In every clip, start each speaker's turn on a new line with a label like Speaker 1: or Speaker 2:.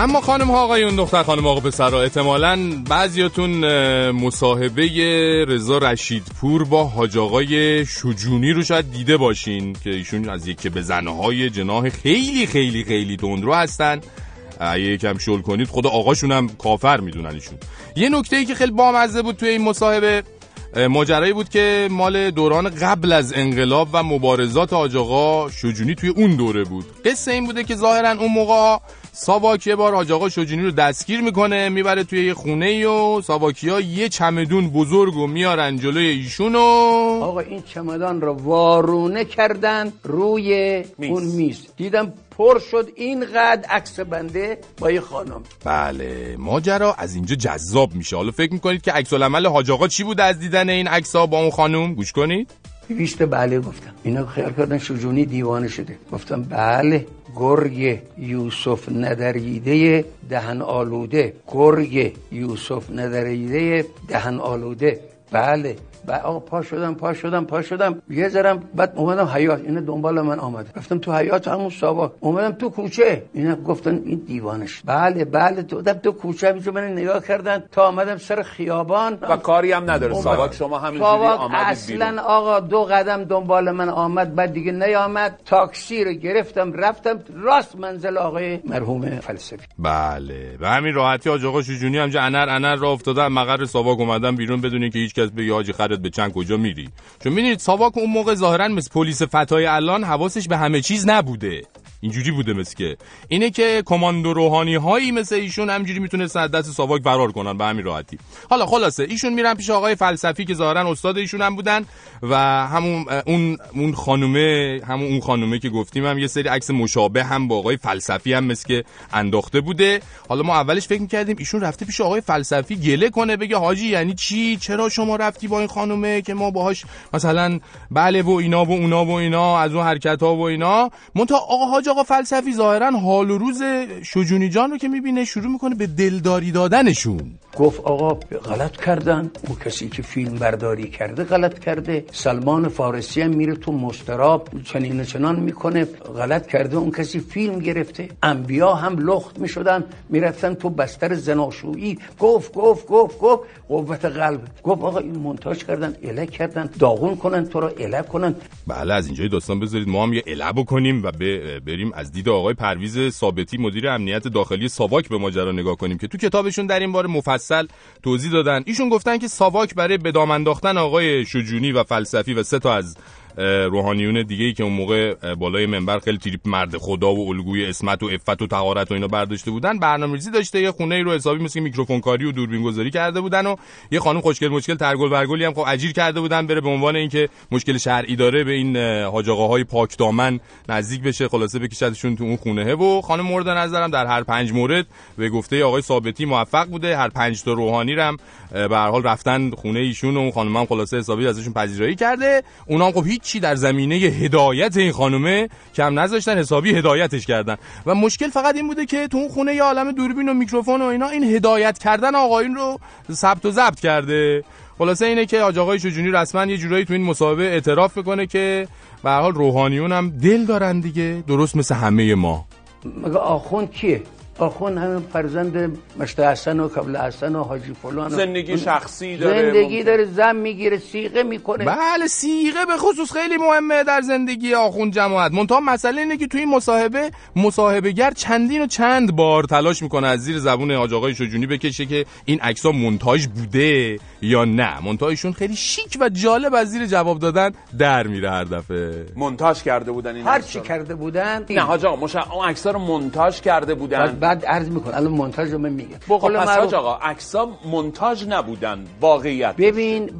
Speaker 1: اما خانم ها آقایون دختر خانم آقا پسرا احتمالاً بعضیاتون مصاحبه رضا رشیدپور با حاج آقای شجونی رو شاید دیده باشین که ایشون از یکی به زنهای جناح خیلی خیلی خیلی تندرو هستن. اگه یکم شل کنید خود آقاشون هم کافر می‌دونن ایشون. یه نکته ای که خیلی بامزه بود توی این مصاحبه ماجرایی بود که مال دوران قبل از انقلاب و مبارزات آجاقا شجونی توی اون دوره بود. قصه این بوده که ظاهرا اون موقع ساواک یه بار آجاقا شجونی رو دستگیر می‌کنه می‌بره توی یه خونه و ساواکی ها یه چمدون بزرگ و میارن جلوی ایشون و
Speaker 2: آقا این چمدان رو وارونه کردن روی میز. اون میز. دیدم پر شد اینقدر عکس بنده با یه خانم.
Speaker 1: بله ماجرا از اینجا جذاب میشه. حالا فکر می‌کنید که عکس العمل حاج آقا چی بود از دیدن این عکس ها با اون خانم؟ گوش کنید.
Speaker 2: بیشت بله گفتم. اینا خیال کردن شجونی دیوانه شده. گفتم بله گرگ یوسف ندریده دهن آلوده. گرگ یوسف ندریده دهن آلوده. بله. و آقا پا شدم پا شدم پا شدم. یه ذرم بعد اومدم حیات اینا دنبال من آمد رفتم تو حیات همون ساوا. اومدم تو کوچه. اینا گفتن این دیوانش. بله بله. تو تو کوچه. میشه من نگاه کردن. تا آمدم سر خیابان.
Speaker 3: و کاری هم نداره. ساواک شما همینجوری آمدید
Speaker 2: اصلا آقا دو قدم دنبال من آمد. بعد دیگه نیامد. تاکسی رو گرفتم رفتم. راست منزل آقای مرحوم فلسفی.
Speaker 1: بله. به همین راحتی آقا شجونی هم انر انر را افتادن مقر ساواک اومدن بیرون بدونین که هیچ کس بگه حاجی خرد به چند کجا میری؟ چون می‌دونید ساواک اون موقع ظاهرا مثل پلیس فتای الان حواسش به همه چیز نبوده. اینجوری بوده مثل که. اینه که کماندو روحانی هایی مثل ایشون همجوری می‌تونه دست ساواک فرار کنن به همین راحتی. حالا خلاصه ایشون میرن پیش آقای فلسفی که ظاهرا استاد ایشون هم بودن و همون اون اون خانومه همون اون خانومه که گفتیم هم یه سری عکس مشابه هم با آقای فلسفی هم مثل که انداخته بوده. حالا ما اولش فکر می‌کردیم ایشون رفته پیش آقای فلسفی گله کنه بگه حاجی یعنی چی؟ چرا شما رفتی با این خانومه که ما باهاش مثلا بله و اینا و اونا و اینا از اون حرکت ها و اینا؟ منتها آقا آقا فلسفی ظاهرا حال و روز شجونی جان رو که می‌بینه شروع می‌کنه به دلداری دادنشون.
Speaker 2: گفت آقا غلط کردن. اون کسی که فیلم برداری کرده غلط کرده. سلمان فارسی هم میره تو مستراب چنین چنان می‌کنه. غلط کرده اون کسی فیلم گرفته. انبیا هم لخت می‌شدن می‌رفتن تو بستر زناشویی. گفت گفت گفت گفت. قوت قلب. گفت آقا این مونتاژ کردن اله کردن. داغون کنن تو رو اله کنن.
Speaker 1: بله از اینجای داستان بذارید. ما هم یه اله بکنیم و بریم از دید آقای پرویز ثابتی مدیر امنیت داخلی ساواک به ماجرا نگاه کنیم که تو کتابشون در این باره مفصل توضیح دادن. ایشون گفتن که ساواک برای به انداختن آقای شجونی و فلسفی و سه تا از روحانیون دیگه ای که اون موقع بالای منبر خیلی تریپ مرد خدا و الگوی اسمت و عفت و طهارت و اینا برداشته بودن برنامه‌ریزی داشته یه خونه ای رو حسابی مثل میکروفون کاری و دوربین گذاری کرده بودن و یه خانم خوشگل مشکل ترگل برگلی هم خب اجیر کرده بودن بره به عنوان اینکه مشکل شرعی داره به این حاج آقاهای پاک دامن نزدیک بشه خلاصه بکشدشون تو اون خونه و خانم مورد نظرم در هر پنج مورد به گفته آقای ثابتی موفق بوده هر پنج تا روحانی رم به هر حال رفتن خونه ایشون و اون خانم هم خلاصه حسابی ازشون پذیرایی کرده. اونا خب هیچی در زمینه هدایت این خانومه کم نذاشتن حسابی هدایتش کردن. و مشکل فقط این بوده که تو اون خونه یه عالم دوربین و میکروفون و اینا این هدایت کردن آقایون رو ثبت و ضبط کرده. خلاصه اینه که آج آقای شجونی رسما یه جورایی تو این مصاحبه اعتراف می‌کنه که به حال روحانیون هم دل دارن دیگه درست مثل همه ما.
Speaker 2: مگه آخوند کیه؟ آخون همین فرزند مشت حسن و قبل حسن و حاجی فلان
Speaker 3: زندگی شخصی داره
Speaker 2: زندگی داره زن می‌گیره سیغه می‌کنه.
Speaker 1: بله سیغه به خصوص خیلی مهمه در زندگی آخون جماعت. منتها مسئله اینه که توی این مصاحبه مصاحبهگر چندین و چند بار تلاش می‌کنه از زیر زبون حاج آقای شجونی بکشه که این عکس‌ها مونتاژ بوده یا نه. مونتاژشون خیلی شیک و جالب از زیر جواب دادن در میره هر دفعه.
Speaker 3: مونتاژ کرده بودن این
Speaker 2: هر چی کرده بودن
Speaker 3: نه حاج آقا مش... اون عکس‌ها رو مونتاژ کرده بودن.
Speaker 2: بعد عرض می‌کنه الان مونتاژ رو من میگم.
Speaker 3: خب پس آقا عکس‌ها مونتاژ نبودن واقعیت.
Speaker 2: ببین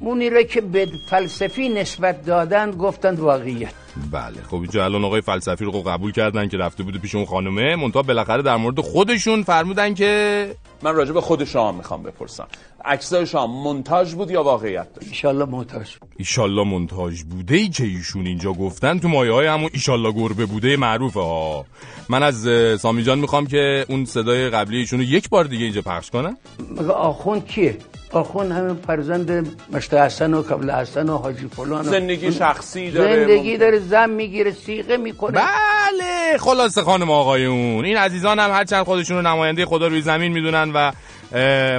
Speaker 2: اونی رو که به فلسفی نسبت دادن گفتن واقعیت.
Speaker 1: بله. خب اینجا الان آقای فلسفی رو قبول کردن که رفته بوده پیش اون خانومه. مونتا بالاخره در مورد خودشون فرمودن که
Speaker 3: من راجع به خود شما می‌خوام بپرسم. عکسای شما مونتاژ بود یا واقعیت داشت؟
Speaker 2: ایشالله مونتاژ
Speaker 1: ایشالله مونتاژ بوده ای که ایشون اینجا گفتن تو مایه های همون ایشالله گربه بوده معروفه ها. من از سامی جان می‌خوام که اون صدای قبلی ایشون رو یک بار دیگه اینجا پخش کنم.
Speaker 2: آخوند کیه؟ آخون همین فرزند مشت حسن و قبل حسن و حاجی فلان
Speaker 3: زندگی شخصی داره
Speaker 2: زندگی داره زن می‌گیره سیغه می‌کنه
Speaker 1: بله خلاصه خانم آقایون. این عزیزان هم هرچند خودشون رو نماینده خدا روی زمین می‌دونن و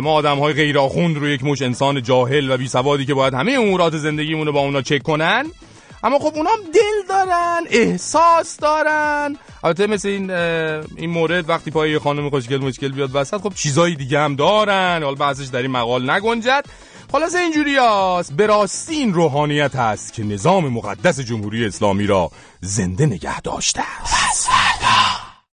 Speaker 1: ما آدم های غیر آخوند رو یک مش انسان جاهل و بی سوادی که باید همه امورات زندگیمون رو با اونا چک کنن اما خب اونام دل دارن احساس دارن. البته مثل این این مورد وقتی پای یه خانم خوشگل مشکل بیاد وسط خب چیزای دیگه هم دارن. حالا بحثش در این مقال نگنجد. خلاص اینجوری هست. به راستی این روحانیت هست که نظام مقدس جمهوری اسلامی را زنده نگه داشته است.